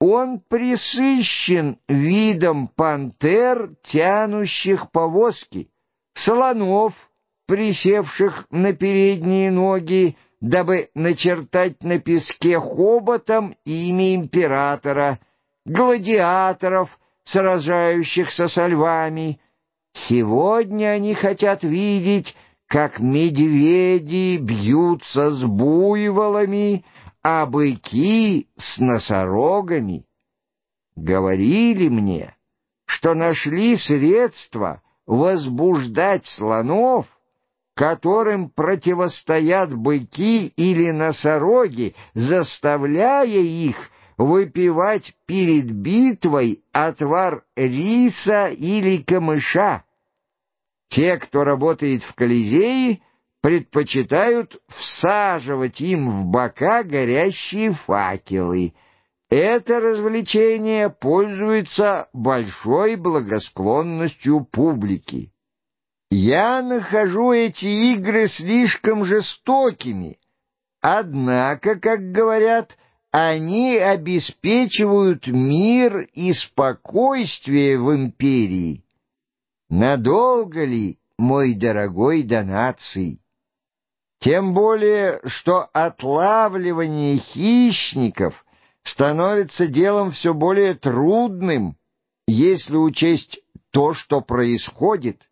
Он присыщен видом пантер, тянущих повозки, слонов, присевших на передние ноги, дабы начертать на песке хоботом имя императора, гладиаторов, сражающихся со львами. Сегодня они хотят видеть, как медведи бьются с буйволами, а быки с носорогами. Говорили мне, что нашли средства возбуждать слонов, которым противостоят быки или носороги, заставляя их выпивать перед битвой отвар риса или камыша. Те, кто работает в Колизее, предпочитают всаживать им в бока горящие факелы. Это развлечение пользуется большой благосклонностью публики. Я нахожу эти игры слишком жестокими, однако, как говорят, они обеспечивают мир и спокойствие в империи. Надолго ли, мой дорогой Донаций? Тем более, что отлавливание хищников становится делом все более трудным, если учесть то, что происходит.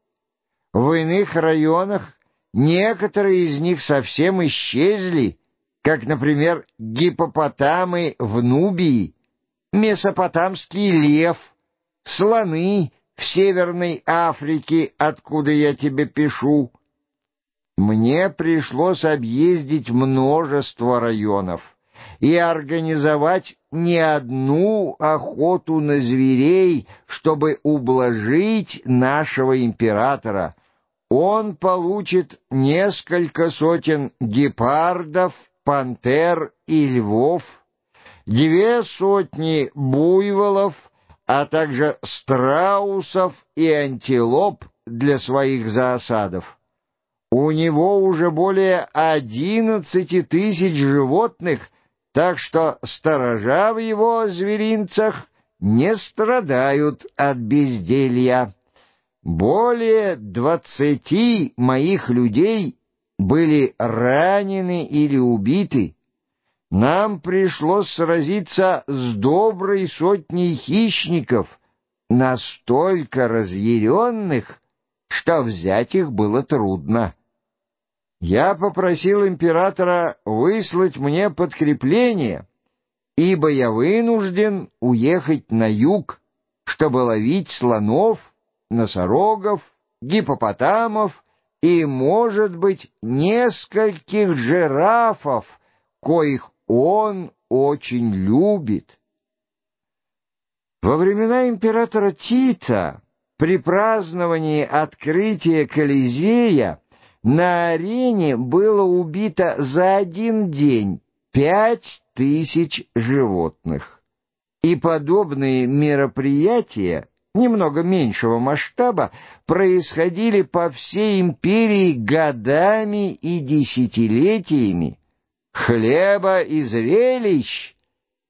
В иных районах некоторые из них совсем исчезли, как, например, гипопотамы в Нубии, месопотамский лев, слоны в Северной Африке, откуда я тебе пишу, мне пришлось объездить множество районов и организовать не одну охоту на зверей, чтобы ублажить нашего императора. Он получит несколько сотен гепардов, пантер и львов, две сотни буйволов, а также страусов и антилоп для своих заосадов. У него уже более одиннадцати тысяч животных, так что сторожа в его зверинцах не страдают от безделья. Более двадцати моих людей были ранены или убиты. Нам пришлось сразиться с доброй сотней хищников, настолько разъяренных, что взять их было трудно. Я попросил императора выслать мне подкрепление, ибо я вынужден уехать на юг, чтобы ловить слонов, носорогов, гипопотамов и, может быть, нескольких жирафов, коих он очень любит. Во времена императора Тита при праздновании открытия Колизея на арене было убито за один день пять тысяч животных. И подобные мероприятия немного меньшего масштаба происходили по всей империи годами и десятилетиями. Хлеба и зрелищ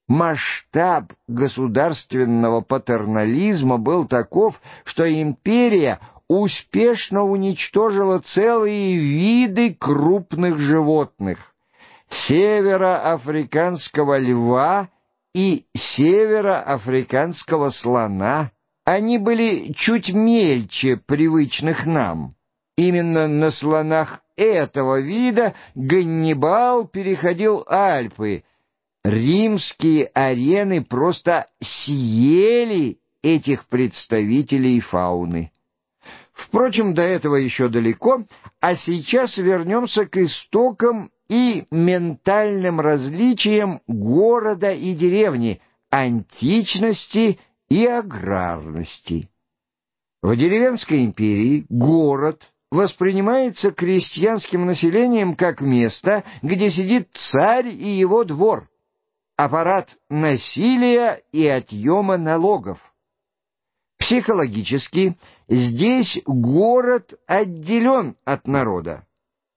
Масштаб государственного патернализма был таков, что империя успешно уничтожила целые виды крупных животных североафриканского льва и североафриканского слона. Они были чуть мельче привычных нам. Именно на слонах этого вида Ганнибал переходил Альпы. Римские арены просто съели этих представителей фауны. Впрочем, до этого еще далеко, а сейчас вернемся к истокам и ментальным различиям города и деревни, античности и аграрности. В деревенской империи город воспринимается крестьянским населением как место, где сидит царь и его двор, аппарат насилия и отъема налогов. Психологически здесь город отделен от народа.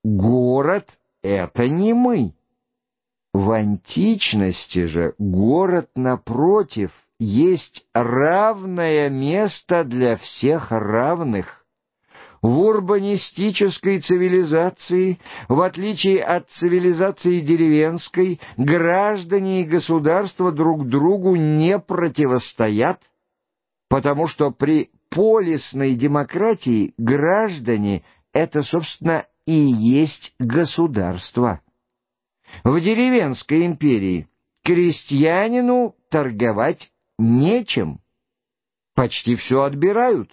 Город — это не мы. В античности же город, напротив, есть равное место для всех равных. В урбанистической цивилизации, в отличие от цивилизации деревенской, граждане и государство друг другу не противостоят, потому что при полисной демократии граждане — это, собственно, и есть государство. В деревенской империи крестьянину торговать нечем. Почти все отбирают.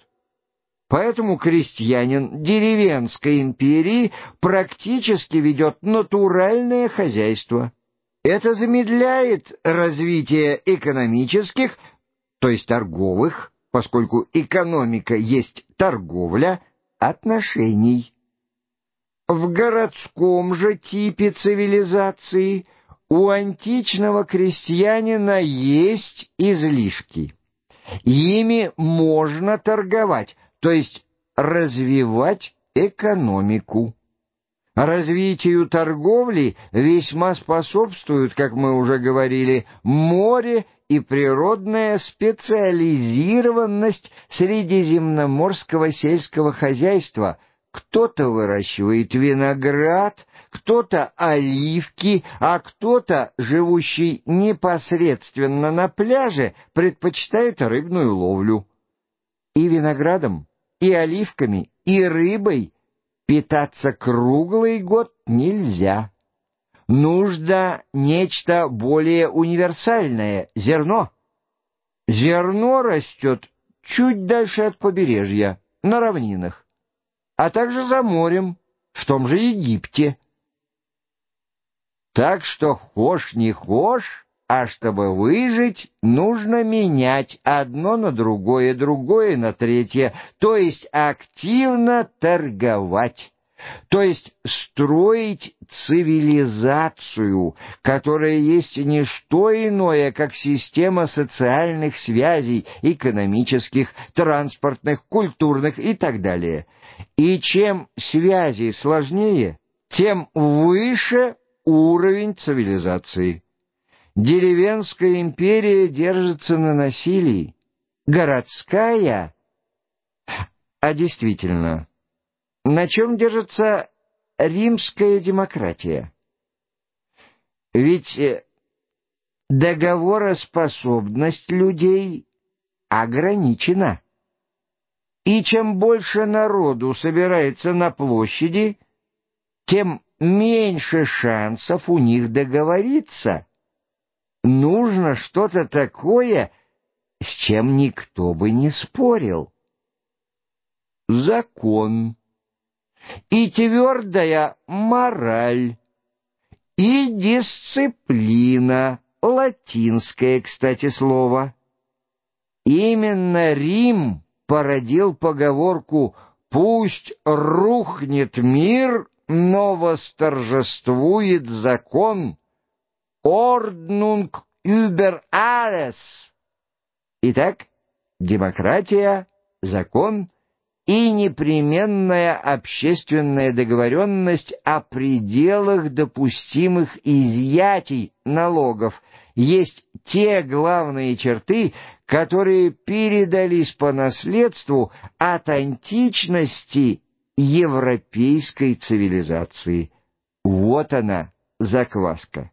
Поэтому крестьянин деревенской империи практически ведет натуральное хозяйство. Это замедляет развитие экономических, то есть торговых, поскольку экономика есть торговля, отношений. В городском же типе цивилизации у античного крестьянина есть излишки. Ими можно торговать, то есть развивать экономику. Развитию торговли весьма способствуют, как мы уже говорили, море и природная специализированность средиземноморского сельского хозяйства. Кто-то выращивает виноград, кто-то оливки, а кто-то, живущий непосредственно на пляже, предпочитает рыбную ловлю. И виноградом и оливками, и рыбой питаться круглый год нельзя. Нужно нечто более универсальное — зерно. Зерно растет чуть дальше от побережья, на равнинах, а также за морем, в том же Египте. Так что хошь не хошь, а чтобы выжить, нужно менять одно на другое, другое на третье, то есть активно торговать. То есть строить цивилизацию, которая есть не что иное, как система социальных связей, экономических, транспортных, культурных и так далее. И чем связи сложнее, тем выше уровень цивилизации. Деревенская империя держится на насилии, городская... А действительно, на чем держится римская демократия? Ведь э, договороспособность людей ограничена. И чем больше народу собирается на площади, тем меньше шансов у них договориться нужно что-то такое, с чем никто бы не спорил. Закон и твердая мораль, и дисциплина, латинское, кстати, слово. Именно Рим породил поговорку «Пусть рухнет мир, но восторжествует закон». Ordnung über alles. Итак, демократия, закон и непременная общественная договоренность о пределах допустимых изъятий налогов есть те главные черты, которые передались по наследству от античности европейской цивилизации. Вот она, закваска.